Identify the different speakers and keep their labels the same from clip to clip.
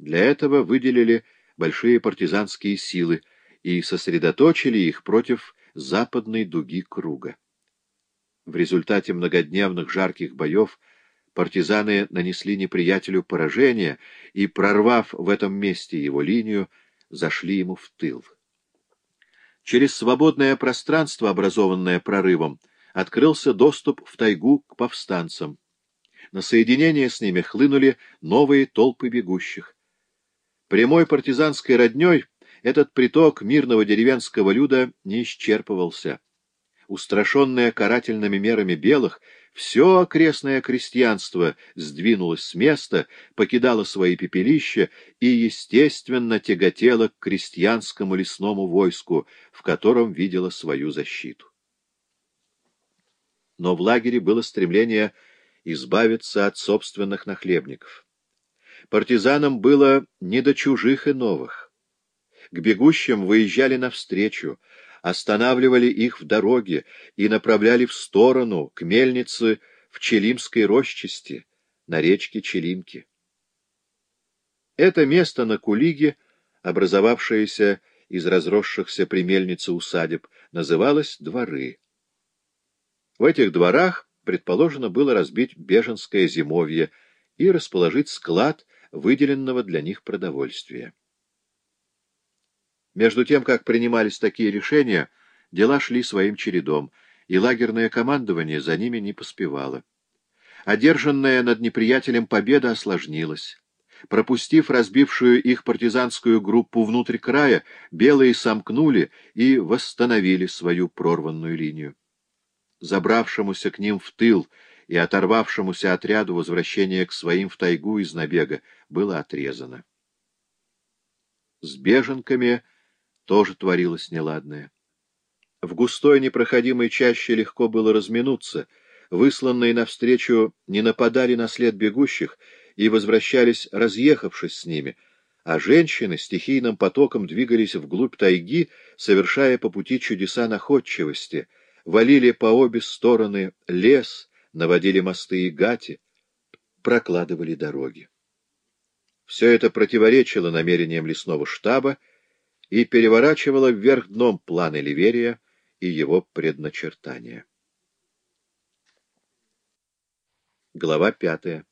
Speaker 1: Для этого выделили большие партизанские силы и сосредоточили их против западной дуги круга. В результате многодневных жарких боев партизаны нанесли неприятелю поражение и, прорвав в этом месте его линию, зашли ему в тыл. Через свободное пространство, образованное прорывом, открылся доступ в тайгу к повстанцам. На соединение с ними хлынули новые толпы бегущих. Прямой партизанской родней этот приток мирного деревенского люда не исчерпывался. Устрашенное карательными мерами белых, все окрестное крестьянство сдвинулось с места, покидало свои пепелища и, естественно, тяготело к крестьянскому лесному войску, в котором видело свою защиту. Но в лагере было стремление избавиться от собственных нахлебников. Партизанам было не до чужих и новых. К бегущим выезжали навстречу, останавливали их в дороге и направляли в сторону, к мельнице в Челимской рощисти, на речке Челимки. Это место на Кулиге, образовавшееся из разросшихся при мельнице усадеб, называлось Дворы. В этих дворах предположено было разбить беженское зимовье и расположить склад выделенного для них продовольствия. Между тем, как принимались такие решения, дела шли своим чередом, и лагерное командование за ними не поспевало. Одержанная над неприятелем победа осложнилась. Пропустив разбившую их партизанскую группу внутрь края, белые сомкнули и восстановили свою прорванную линию. Забравшемуся к ним в тыл и оторвавшемуся отряду возвращение к своим в тайгу из набега было отрезано. С беженками тоже творилось неладное. В густой непроходимой чаще легко было разминуться, высланные навстречу не нападали на след бегущих и возвращались, разъехавшись с ними, а женщины стихийным потоком двигались вглубь тайги, совершая по пути чудеса находчивости, валили по обе стороны лес, наводили мосты и гати, прокладывали дороги. Все это противоречило намерениям лесного штаба, и переворачивала вверх дном планы Ливерия и его предначертания. Глава пятая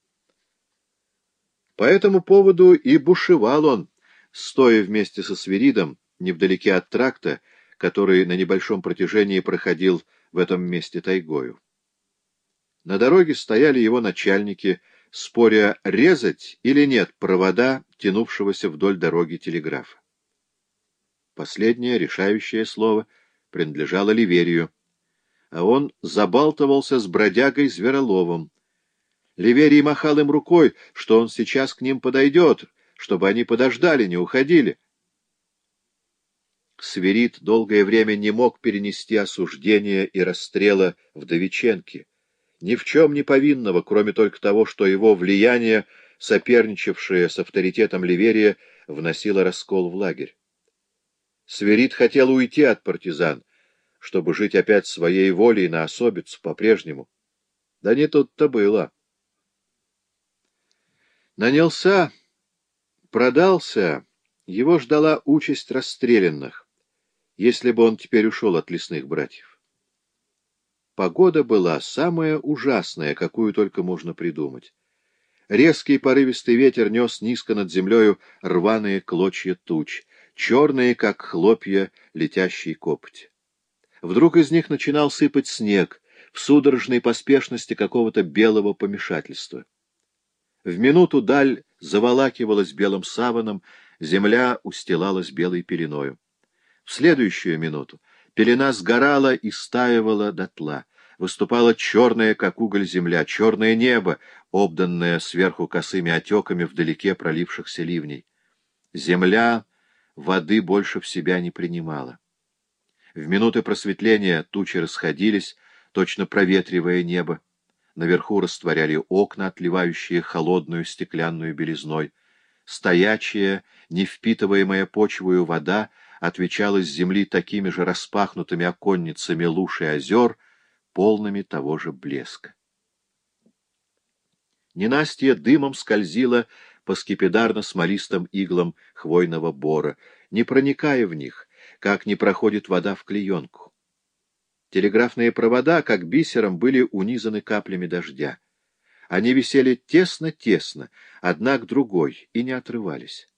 Speaker 1: По этому поводу и бушевал он, стоя вместе со Свиридом, невдалеке от тракта, который на небольшом протяжении проходил в этом месте тайгою. На дороге стояли его начальники, споря, резать или нет провода, тянувшегося вдоль дороги телеграфа. Последнее, решающее слово, принадлежало Ливерию, а он забалтывался с бродягой Звероловым. Ливерий махал им рукой, что он сейчас к ним подойдет, чтобы они подождали, не уходили. Сверид долгое время не мог перенести осуждения и расстрела вдовиченки, ни в чем не повинного, кроме только того, что его влияние, соперничавшее с авторитетом Ливерия, вносило раскол в лагерь. Сверид хотел уйти от партизан, чтобы жить опять своей волей на особицу по-прежнему. Да не тут-то было. Нанялся, продался, его ждала участь расстрелянных, если бы он теперь ушел от лесных братьев. Погода была самая ужасная, какую только можно придумать. Резкий порывистый ветер нес низко над землею рваные клочья туч — черные, как хлопья, летящие копоть. Вдруг из них начинал сыпать снег в судорожной поспешности какого-то белого помешательства. В минуту даль заволакивалась белым саваном, земля устилалась белой пеленою. В следующую минуту пелена сгорала и стаивала дотла. Выступала черная, как уголь, земля, черное небо, обданное сверху косыми отеками вдалеке пролившихся ливней. Земля воды больше в себя не принимала. В минуты просветления тучи расходились, точно проветривая небо. Наверху растворяли окна, отливающие холодную стеклянную белизной. Стоячая, не впитываемая почвою вода отвечала с земли такими же распахнутыми оконницами луж и озер, полными того же блеска. Ненастье дымом скользила по скипидарно-смолистым иглам хвойного бора, не проникая в них, как не проходит вода в клеенку. Телеграфные провода, как бисером, были унизаны каплями дождя. Они висели тесно-тесно, одна к другой, и не отрывались.